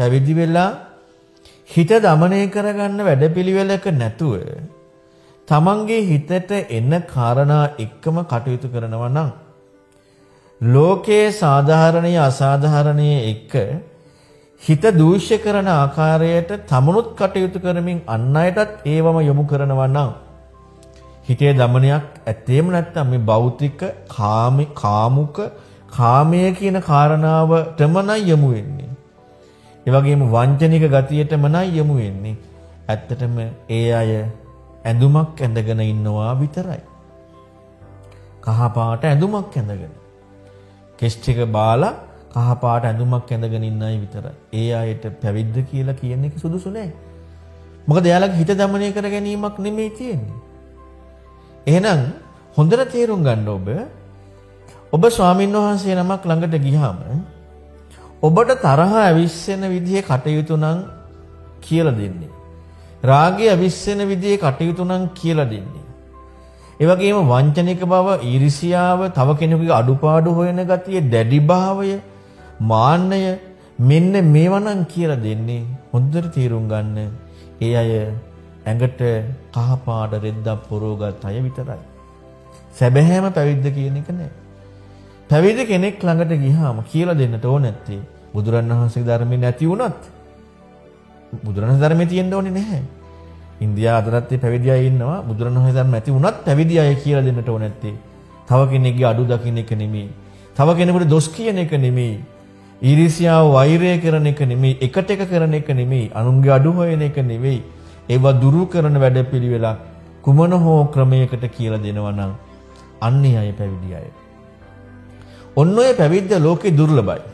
පැවිදි වෙලා හිත দমনය කරගන්න වැඩපිළිවෙලක නැතුව තමන්ගේ හිතට එන කාරණා එක්කම කටයුතු කරනවා නම් ලෝකයේ සාධාරණීය අසාධාරණීය එක්ක හිත දූෂ්‍ය කරන ආකාරයට තමනුත් කටයුතු කරමින් අන් අයටත් ඒවම යොමු කරනවා නම් හිතේ দমনයක් ඇත්තේම නැත්නම් මේ භෞතික කාමී කාමුක කාමය කියන කාරණාවටම නම් යොමු වෙන්නේ. ඒ වගේම වංචනික ගතියටම නයි යොමු වෙන්නේ. ඇත්තටම ඒ අය ඇඳුමක් ඇඳගෙන ඉන්නවා විතරයි. කහපාට ඇඳුමක් ඇඳගෙන. කෙස් ටික බාලා කහපාට ඇඳුමක් ඇඳගෙන ඉන්නයි විතරයි. ඒ අයට පැවිද්ද කියලා කියන එක සුදුසු නෑ. මොකද එයාලගේ හිත දමනය කර ගැනීමක් නෙමෙයි තියෙන්නේ. එහෙනම් හොඳට තේරුම් ගන්න ඔබ ඔබ ස්වාමින්වහන්සේ නමක් ළඟට ගියාම ඔබට තරහ ඇවිස්සෙන විදිහේ කටයුතු නම් කියලා දෙන්නේ. රාගය ඇවිස්සෙන විදිහේ කටයුතු නම් කියලා දෙන්නේ. ඒ වගේම වංචනික බව, ඊර්ෂියාව, තව කෙනෙකුගේ අඩුපාඩු හොයන ගතිය, දැඩි භාවය, මාන්නය මෙන්න මේවා නම් කියලා දෙන්නේ. හොඳට තේරුම් ගන්න. ඒ අය ඇඟට කහ පාට රෙද්දක් පොරවගත් අය විතරයි. සැබෑම පැවිද්ද කියන එක නෑ. පැවිදි කෙනෙක් ළඟට ගියාම කියලා දෙන්නට ඕන නැත්තේ බුදුරණවහන්සේගේ ධර්මයේ නැති වුණත් බුදුරණවහන්සේ ධර්මයේ තියෙන්න ඕනේ නැහැ. ඉන්දියාව අදටත් පැවිදි අය ඉන්නවා බුදුරණවහන්සේ ධර්ම නැති වුණත් පැවිදි අය කියලා දෙන්නට ඕන නැත්තේ. තව කෙනෙක්ගේ අඩු දකින්න එක නෙමෙයි. තව කෙනෙකුට දොස් කියන එක නෙමෙයි. ඊර්ෂ්‍යාව වෛරය කරන එක නෙමෙයි. එකට එක කරන එක නෙමෙයි. අනුන්ගේ අඩු හොයන එක නෙමෙයි. ඒවා දුරු කරන වැඩපිළිවෙලක් කුමන හෝ ක්‍රමයකට කියලා දෙනවා නම් අන්නේ අය පැවිදි අය. ඔන්න ඔය පැවිද්ද ලෝකේ දුර්ලභයි.